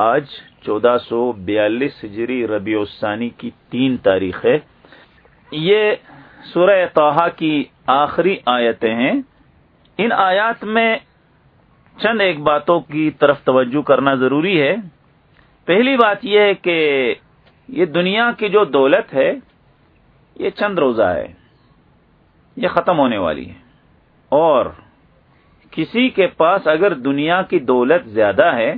آج چودہ سو بیالیس ہجری ربیع الثانی کی تین تاریخ ہے۔ یہ سورہ توحا کی آخری آیتیں ہیں۔ ان آیات میں چند ایک باتوں کی طرف توجہ کرنا ضروری ہے۔ پہلی بات یہ ہے کہ یہ دنیا کی جو دولت ہے، یہ چند روزہ ہے۔ یہ ختم ہونے والی ہے۔ اور کسی کے پاس اگر دنیا کی دولت زیادہ ہے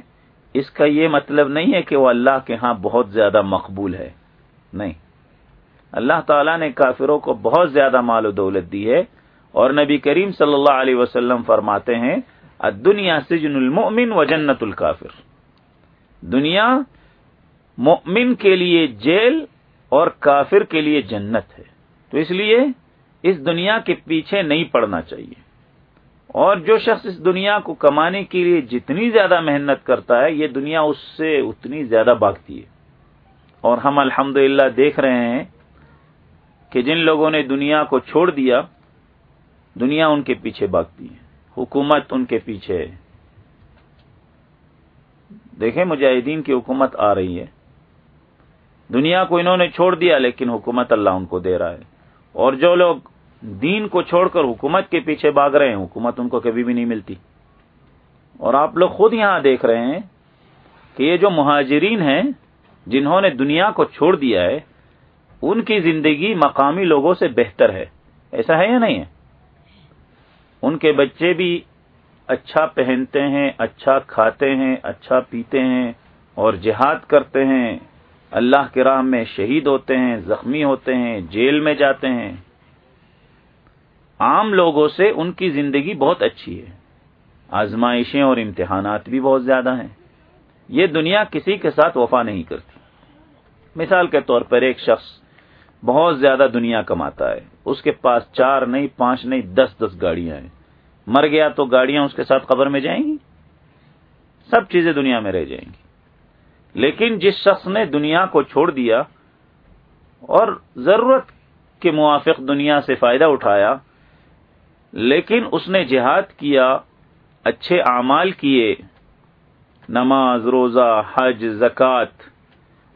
اس کا یہ مطلب نہیں ہے کہ وہ اللہ کے ہاں بہت زیادہ مقبول ہے۔ نہیں۔ اللہ تعالیٰ نے کافروں کو بہت زیادہ مال و دولت دی ہے اور نبی کریم صلی اللہ علیہ وسلم فرماتے ہیں دنیا سجن المؤمن و جنت الکافر۔ دنیا مؤمن کے لیے جیل اور کافر کے لیے جنت ہے۔ تو اس لیے اس دنیا کے پیچھے نہیں پڑنا چاہیے۔ اور جو شخص اس دنیا کو کمانے کے لیے جتنی زیادہ محنت کرتا ہے، یہ دنیا اس سے اتنی زیادہ بھاگتی ہے۔ اور ہم الحمد دیکھ رہے ہیں کہ جن لوگوں نے دنیا کو چھوڑ دیا، دنیا ان کے پیچھے بھاگتی ہے۔ حکومت ان کے پیچھے ہے۔ دیکھیں، مجاہدین کی حکومت آ رہی ہے۔ دنیا کو انہوں نے چھوڑ دیا، لیکن حکومت اللہ ان کو دے رہا ہے۔ اور جو لوگ دین کو چھوڑ کر حکومت کے پیچھے بھاگ رہے ہیں، حکومت ان کو کبھی بھی نہیں ملتی۔ اور آپ لوگ خود یہاں دیکھ رہے ہیں کہ یہ جو مہاجرین ہیں، جنہوں نے دنیا کو چھوڑ دیا ہے، ان کی زندگی مقامی لوگوں سے بہتر ہے۔ ایسا ہے یا نہیں ہے؟ ان کے بچے بھی اچھا پہنتے ہیں اچھا کھاتے ہیں اچھا پیتے ہیں اور جہاد کرتے ہیں۔ اللہ کے راہ میں شہید ہوتے ہیں، زخمی ہوتے ہیں، جیل میں جاتے ہیں۔ عام لوگوں سے ان کی زندگی بہت اچھی ہے۔ آزمائشیں اور امتحانات بھی بہت زیادہ ہیں۔ یہ دنیا کسی کے ساتھ وفا نہیں کرتی۔ مثال کے طور پر ایک شخص بہت زیادہ دنیا کماتا ہے۔ اس کے پاس چار نہیں، پانچ نہیں، دس دس گاڑیاں ہیں۔ مر گیا تو گاڑیاں اس کے ساتھ قبر میں جائیں گی؟ سب چیزیں دنیا میں رہ جائیں گی۔ لیکن جس شخص نے دنیا کو چھوڑ دیا اور ضرورت کے موافق دنیا سے فائدہ اٹھایا لیکن اس نے جہاد کیا، اچھے اعمال کیے، نماز، روزہ، حج، زکوٰۃ،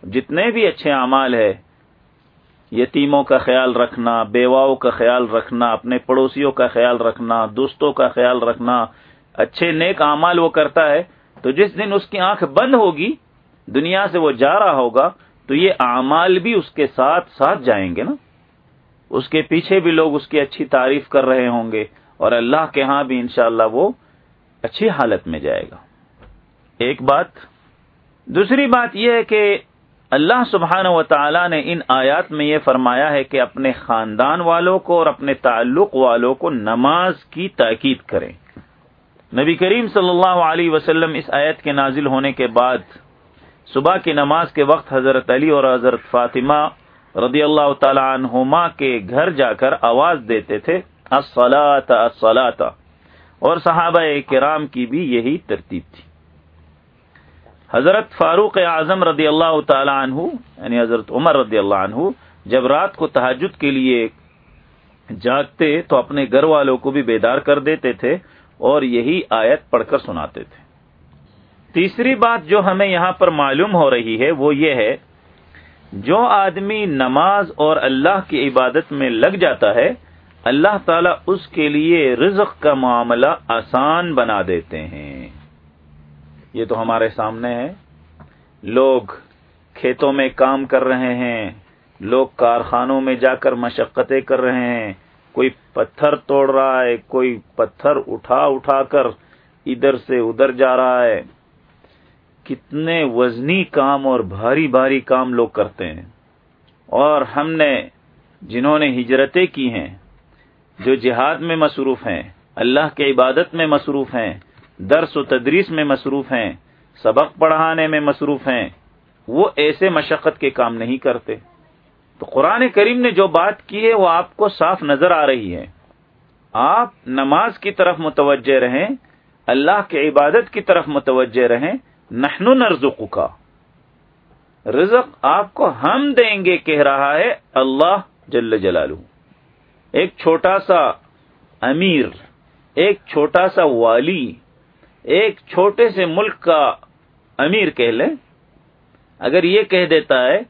جتنے بھی اچھے اعمال ہے یتیموں کا خیال رکھنا، بیواؤں کا خیال رکھنا، اپنے پڑوسیوں کا خیال رکھنا، دوستوں کا خیال رکھنا، اچھے نیک اعمال وہ کرتا ہے، تو جس دن اس کی آنکھ بند ہوگی، دنیا سے وہ جا رہا ہوگا، تو یہ اعمال بھی اس کے ساتھ ساتھ جائیں گے نا۔ اس کے پیچھے بھی لوگ اس کی اچھی تعریف کر رہے ہوں گے اور اللہ کے ہاں بھی انشاءاللہ وہ اچھی حالت میں جائے گا۔ ایک بات، دوسری بات یہ ہے کہ اللہ سبحانہ و تعالی نے ان آیات میں یہ فرمایا ہے کہ اپنے خاندان والوں کو اور اپنے تعلق والوں کو نماز کی تاکید کریں۔ نبی کریم صلی اللہ علیہ وسلم اس آیت کے نازل ہونے کے بعد صبح کی نماز کے وقت حضرت علی اور حضرت فاطمہ رضی اللہ تعالی عنہما کے گھر جا کر آواز دیتے تھے اور صحابہ کرام کی بھی یہی ترتیب تھی۔ حضرت فاروق اعظم رضی اللہ تعالی عنہ یعنی حضرت عمر رضی اللہ عنہ، جب رات کو تحجد کے لیے جاگتے تو اپنے گھر والوں کو بھی بیدار کر دیتے تھے اور یہی آیت پڑھ کر سناتے تھے۔ تیسری بات جو ہمیں یہاں پر معلوم ہو رہی ہے وہ یہ ہے جو آدمی نماز اور اللہ کی عبادت میں لگ جاتا ہے، اللہ تعالیٰ اس کے لیے رزق کا معاملہ آسان بنا دیتے ہیں۔ یہ تو ہمارے سامنے ہے۔ لوگ کھیتوں میں کام کر رہے ہیں، لوگ کارخانوں میں جا کر مشقتیں کر رہے ہیں۔ کوئی پتھر توڑ رہا ہے، کوئی پتھر اٹھا اٹھا کر ادھر سے ادھر جا رہا ہے۔ کتنے وزنی کام اور بھاری بھاری کام لوگ کرتے ہیں۔ اور ہم نے جنہوں نے ہجرتیں کی ہیں، جو جہاد میں مصروف ہیں، اللہ کے عبادت میں مصروف ہیں، درس و تدریس میں مصروف ہیں، سبق پڑھانے میں مصروف ہیں، وہ ایسے مشقت کے کام نہیں کرتے۔ تو قرآن کریم نے جو بات کی ہے، وہ آپ کو صاف نظر آ رہی ہے۔ آپ نماز کی طرف متوجہ رہیں، اللہ کے عبادت کی طرف متوجہ رہیں نحن نرزق کا رزق آپ کو ہم دیں گے، کہہ رہا ہے اللہ جل جلالہ۔ ایک چھوٹا سا امیر، ایک چھوٹا سا والی، ایک چھوٹے سے ملک کا امیر کہہ لیں۔ اگر یہ کہہ دیتا ہے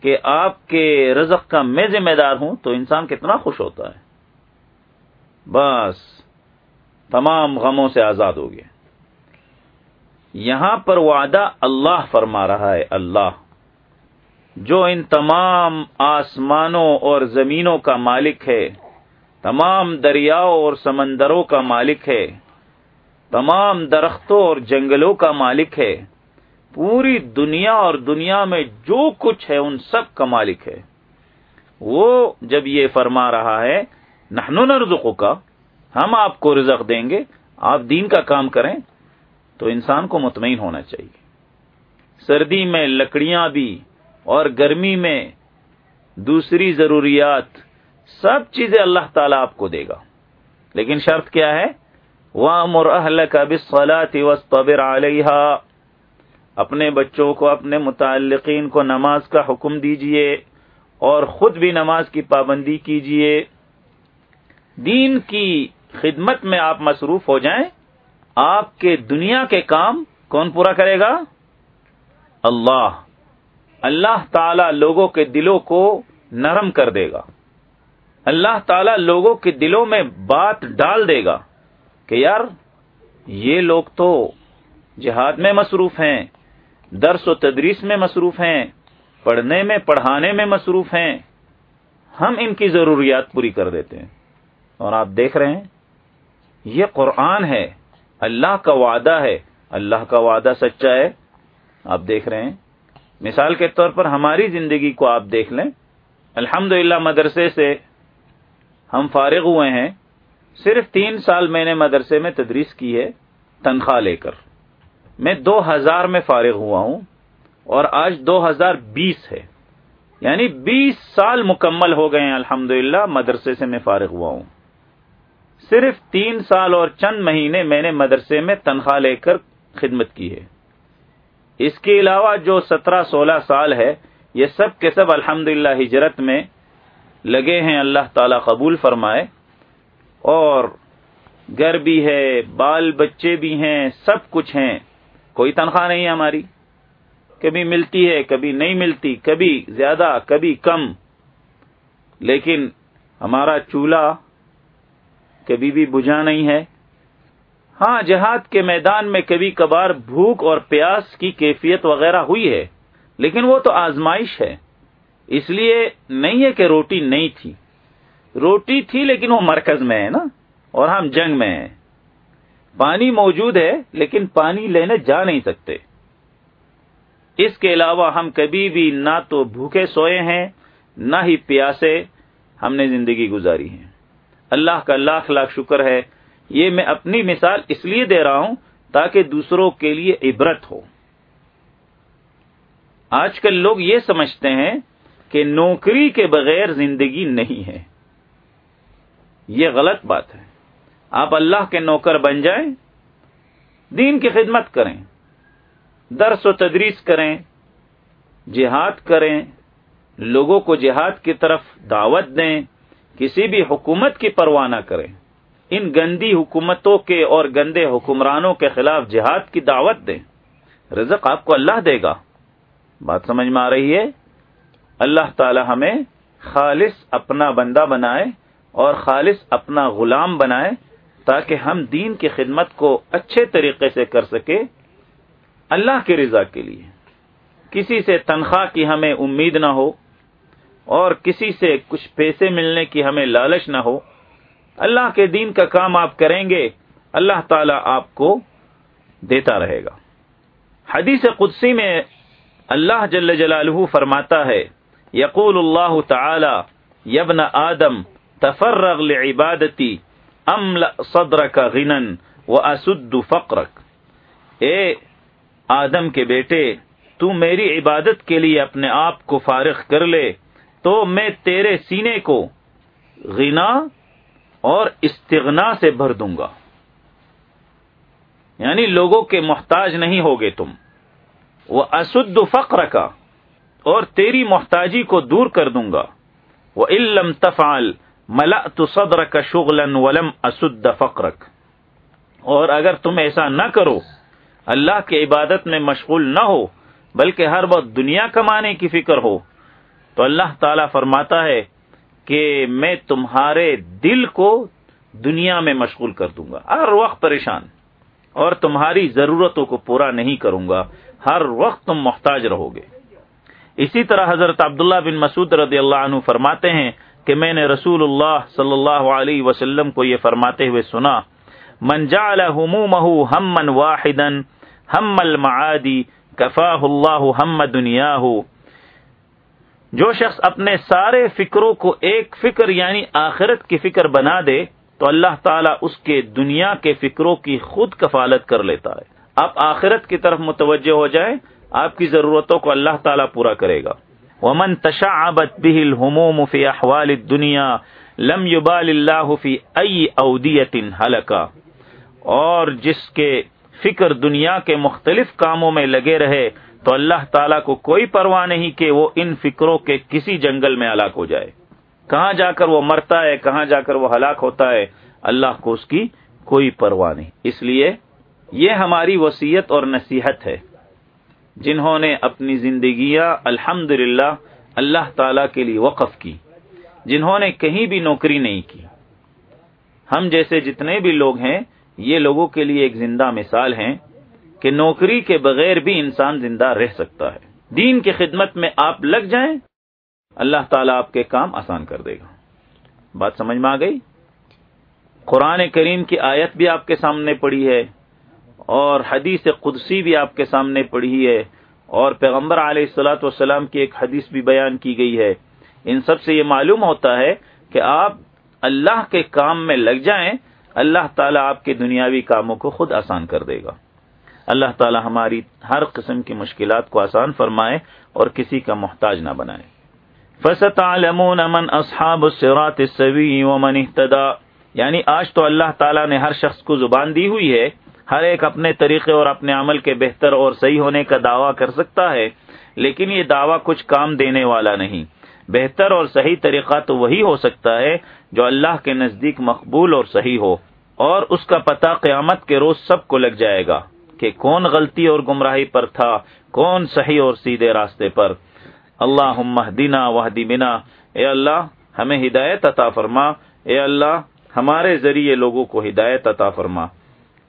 کہ آپ کے رزق کا میں ذمہ دار ہوں، تو انسان کتنا خوش ہوتا ہے۔ بس، تمام غموں سے آزاد ہو گیا۔ یہاں پر وعدہ اللہ فرما رہا ہے، اللہ۔ جو ان تمام آسمانوں اور زمینوں کا مالک ہے، تمام دریاؤں اور سمندروں کا مالک ہے، تمام درختوں اور جنگلوں کا مالک ہے، پوری دنیا اور دنیا میں جو کچھ ہے، ان سب کا مالک ہے۔ وہ جب یہ فرما رہا ہے، نحنو نرزقوں کا ہم آپ کو رزق دیں گے، آپ دین کا کام کریں۔ تو انسان کو مطمئن ہونا چاہیے۔ سردی میں لکڑیاں بھی اور گرمی میں دوسری ضروریات سب چیزیں اللہ تعالیٰ آپ کو دے گا۔ لیکن شرط کیا ہے؟ وَأَمُرْ أَهْلَكَ بِالصَّلَاةِ وَاسْطَبِرْ عَلَيْهَا۔ اپنے بچوں کو، اپنے متعلقین کو نماز کا حکم دیجیے اور خود بھی نماز کی پابندی کیجیے۔ دین کی خدمت میں آپ مصروف ہو جائیں۔ آپ کے دنیا کے کام کون پورا کرے گا؟ اللہ۔ اللہ تعالی لوگوں کے دلوں کو نرم کر دے گا۔ اللہ تعالی لوگوں کے دلوں میں بات ڈال دے گا کہ یار، یہ لوگ تو جہاد میں مصروف ہیں، درس و تدریس میں مصروف ہیں، پڑھنے میں، پڑھانے میں مصروف ہیں۔ ہم ان کی ضروریات پوری کر دیتے ہیں۔ اور آپ دیکھ رہے ہیں، یہ قرآن ہے۔ اللہ کا وعدہ ہے، اللہ کا وعدہ سچا ہے۔ آپ دیکھ رہے ہیں۔ مثال کے طور پر ہماری زندگی کو آپ دیکھ لیں۔ الحمد مدرسے سے ہم فارغ ہوئے ہیں۔ صرف تین سال میں نے مدرسے میں تدریس کی ہے، تنخواہ لے کر۔ میں دو ہزار میں فارغ ہوا ہوں اور آج دو ہزار بیس ہے۔ یعنی بیس سال مکمل ہو گئے ہیں۔ الحمد مدرسے سے میں فارغ ہوا ہوں۔ صرف تین سال اور چند مہینے میں نے مدرسے میں تنخواہ لے کر خدمت کی ہے۔ اس کے علاوہ جو سترہ سولہ سال ہے، یہ سب کے سب الحمد ہجرت میں لگے ہیں، اللہ تعالی قبول فرمائے۔ اور گھر بھی ہے، بال بچے بھی ہیں، سب کچھ ہیں۔ کوئی تنخواہ نہیں ہے ہماری۔ کبھی ملتی ہے، کبھی نہیں ملتی، کبھی زیادہ، کبھی کم۔ لیکن ہمارا چولہا کبھی بھی بجھا نہیں ہے۔ ہاں جہاد کے میدان میں کبھی کبھار بھوک اور پیاس کی کیفیت وغیرہ ہوئی ہے، لیکن وہ تو آزمائش ہے۔ اس لیے نہیں ہے کہ روٹی نہیں تھی۔ روٹی تھی لیکن وہ مرکز میں ہے نا، اور ہم جنگ میں ہیں۔ پانی موجود ہے، لیکن پانی لینے جا نہیں سکتے۔ اس کے علاوہ ہم کبھی بھی نہ تو بھوکے سوئے ہیں، نہ ہی پیاسے ہم نے زندگی گزاری ہے۔ اللہ کا لاکھ لاکھ شکر ہے۔ یہ میں اپنی مثال اس لیے دے رہا ہوں تاکہ دوسروں کے لیے عبرت ہو۔ آج کل لوگ یہ سمجھتے ہیں کہ نوکری کے بغیر زندگی نہیں ہے۔ یہ غلط بات ہے۔ آپ اللہ کے نوکر بن جائیں، دین کی خدمت کریں، درس و تدریس کریں، جہاد کریں، لوگوں کو جہاد کی طرف دعوت دیں۔ کسی بھی حکومت کی پرواہ نہ کریں ان گندی حکومتوں کے اور گندے حکمرانوں کے خلاف جہاد کی دعوت دیں۔ رزق آپ کو اللہ دے گا۔ بات سمجھ میں آ رہی ہے؟ اللہ تعالی ہمیں خالص اپنا بندہ بنائے اور خالص اپنا غلام بنائے تاکہ ہم دین کی خدمت کو اچھے طریقے سے کر سکے اللہ کی رضا کے لیے۔ کسی سے تنخواہ کی ہمیں امید نہ ہو۔ اور کسی سے کچھ پیسے ملنے کی ہمیں لالچ نہ ہو۔ اللہ کے دین کا کام آپ کریں گے، اللہ تعالی آپ کو دیتا رہے گا۔ حدیث قدسی میں اللہ جل جلالہ فرماتا ہے، یقول اللہ تعالی یبن آدم، تفرغ لعبادتی امل صدر کا غنن و اسد فقرک۔ اے آدم کے بیٹے، تو میری عبادت کے لیے اپنے آپ کو فارغ کر لے۔ تو میں تیرے سینے کو غنا اور استغنا سے بھر دوں گا۔ یعنی لوگوں کے محتاج نہیں ہوگے تم۔ وہ اسد فقر کا اور تیری محتاجی کو دور کر دوں گا۔ وہ علم تفال ملا تو صدر کا شغلن ولم اسد فقرک۔ اور اگر تم ایسا نہ کرو، اللہ کی عبادت میں مشغول نہ ہو، بلکہ ہر وقت دنیا کمانے کی فکر ہو تو اللہ تعالی فرماتا ہے کہ میں تمہارے دل کو دنیا میں مشغول کر دوں گا۔ ہر وقت پریشان اور تمہاری ضرورتوں کو پورا نہیں کروں گا۔ ہر وقت تم محتاج رہو گے۔ اسی طرح حضرت عبداللہ بن مسعود رضی اللہ عنہ فرماتے ہیں کہ میں نے رسول اللہ صلی اللہ علیہ وسلم کو یہ فرماتے ہوئے سنا، من جعل همومه هما واحدا هم المعادی، کفاہ اللہ ہم دنیا جو شخص اپنے سارے فکروں کو ایک فکر یعنی آخرت کی فکر بنا دے، تو اللہ تعالیٰ اس کے دنیا کے فکروں کی خود کفالت کر لیتا ہے۔ آپ آخرت کی طرف متوجہ ہو جائیں، آپ کی ضرورتوں کو اللہ تعالیٰ پورا کرے گا۔ ومن تشعبت به الهموم في احوال الدنيا لم يبال الله في اي اوديه هلكا۔ اور جس کے فکر دنیا کے مختلف کاموں میں لگے رہے تو اللہ تعالیٰ کو کوئی پرواہ نہیں کہ وہ ان فکروں کے کسی جنگل میں ہلاک ہو جائے۔ کہاں جا کر وہ مرتا ہے، کہاں جا کر وہ ہلاک ہوتا ہے، اللہ کو اس کی کوئی پرواہ نہیں۔ اس لیے یہ ہماری وسیعت اور نصیحت ہے۔ جنہوں نے اپنی زندگیاں الحمد اللہ تعالی کے لیے وقف کی، جنہوں نے کہیں بھی نوکری نہیں کی۔ ہم جیسے جتنے بھی لوگ ہیں، یہ لوگوں کے لیے ایک زندہ مثال ہیں۔ کہ نوکری کے بغیر بھی انسان زندہ رہ سکتا ہے۔ دین کی خدمت میں آپ لگ جائیں، اللہ تعالیٰ آپ کے کام آسان کر دے گا۔ بات سمجھ میں آ گئی؟ قرآن کریم کی آیت بھی آپ کے سامنے پڑی ہے اور حدیث قدسی بھی آپ کے سامنے پڑھی ہے اور پیغمبر علیہ السلاۃ والسلام کی ایک حدیث بھی بیان کی گئی ہے۔ ان سب سے یہ معلوم ہوتا ہے کہ آپ اللہ کے کام میں لگ جائیں، اللہ تعالیٰ آپ کے دنیاوی کاموں کو خود آسان کر دے گا۔ اللہ تعالیٰ ہماری ہر قسم کی مشکلات کو آسان فرمائے اور کسی کا محتاج نہ بنائے۔ من اصحاب الصراط السوی ومن اهتدى۔ یعنی آج تو اللہ تعالیٰ نے ہر شخص کو زبان دی ہوئی ہے، ہر ایک اپنے طریقے اور اپنے عمل کے بہتر اور صحیح ہونے کا دعویٰ کر سکتا ہے، لیکن یہ دعویٰ کچھ کام دینے والا نہیں۔ بہتر اور صحیح طریقہ تو وہی ہو سکتا ہے جو اللہ کے نزدیک مقبول اور صحیح ہو، اور اس کا پتہ قیامت کے روز سب کو لگ جائے گا۔ کہ کون غلطی اور گمراہی پر تھا، کون صحیح اور سیدھے راستے پر۔ اللہ دینا وحدی بنا اے اللہ، ہمیں ہدایت عطا فرما۔ اے اللہ، ہمارے ذریعے لوگوں کو ہدایت عطا فرما۔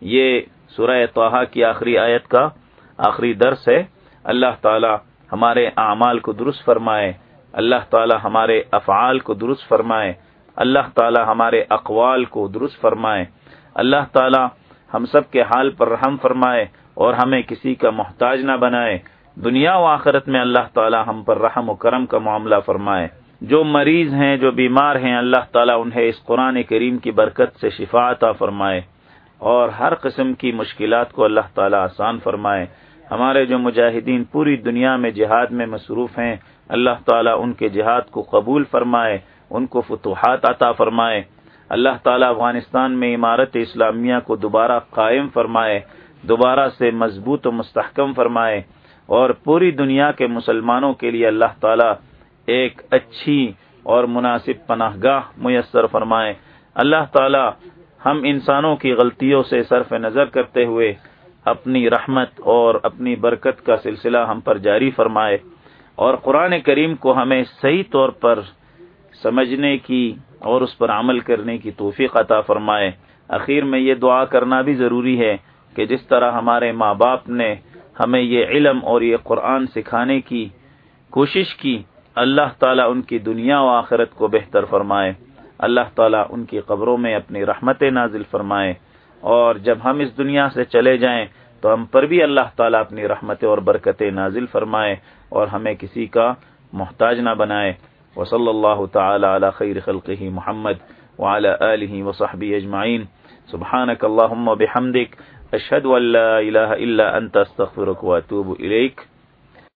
یہ سورہ توحا کی آخری آیت کا آخری درس ہے۔ اللہ تعالی ہمارے اعمال کو درست فرمائے۔ اللہ تعالی ہمارے افعال کو درست فرمائے۔ اللہ تعالی ہمارے اقوال کو درست فرمائے۔ اللہ تعالی ہم سب کے حال پر رحم فرمائے اور ہمیں کسی کا محتاج نہ بنائے۔ دنیا و آخرت میں اللہ تعالی ہم پر رحم و کرم کا معاملہ فرمائے۔ جو مریض ہیں، جو بیمار ہیں، اللہ تعالیٰ انہیں اس قرآن کریم کی برکت سے شفا عطا فرمائے۔ اور ہر قسم کی مشکلات کو اللہ تعالیٰ آسان فرمائے۔ ہمارے جو مجاہدین پوری دنیا میں جہاد میں مصروف ہیں، اللہ تعالیٰ ان کے جہاد کو قبول فرمائے، ان کو فتوحات عطا فرمائے۔ اللہ تعالیٰ افغانستان میں عمارت اسلامیہ کو دوبارہ قائم فرمائے، دوبارہ سے مضبوط و مستحکم فرمائے اور پوری دنیا کے مسلمانوں کے لیے اللہ تعالیٰ ایک اچھی اور مناسب پناہ گاہ میسر فرمائے۔ اللہ تعالیٰ ہم انسانوں کی غلطیوں سے صرف نظر کرتے ہوئے اپنی رحمت اور اپنی برکت کا سلسلہ ہم پر جاری فرمائے اور قرآن کریم کو ہمیں صحیح طور پر سمجھنے کی اور اس پر عمل کرنے کی توفیق عطا فرمائے۔ اخیر میں یہ دعا کرنا بھی ضروری ہے کہ جس طرح ہمارے ماں باپ نے ہمیں یہ علم اور یہ قرآن سکھانے کی کوشش کی، اللہ تعالیٰ ان کی دنیا و آخرت کو بہتر فرمائے۔ اللہ تعالیٰ ان کی قبروں میں اپنی رحمت نازل فرمائے۔ اور جب ہم اس دنیا سے چلے جائیں تو ہم پر بھی اللہ تعالیٰ اپنی رحمت اور برکت نازل فرمائے اور ہمیں کسی کا محتاج نہ بنائے۔ وصلی اللہ تعالی علی خیر خلقه محمد وعلى آله وصحبه اجمعین سبحانك اللهم بحمدك اشہد ان لا الہ الا انت استغفرك واتوب الیک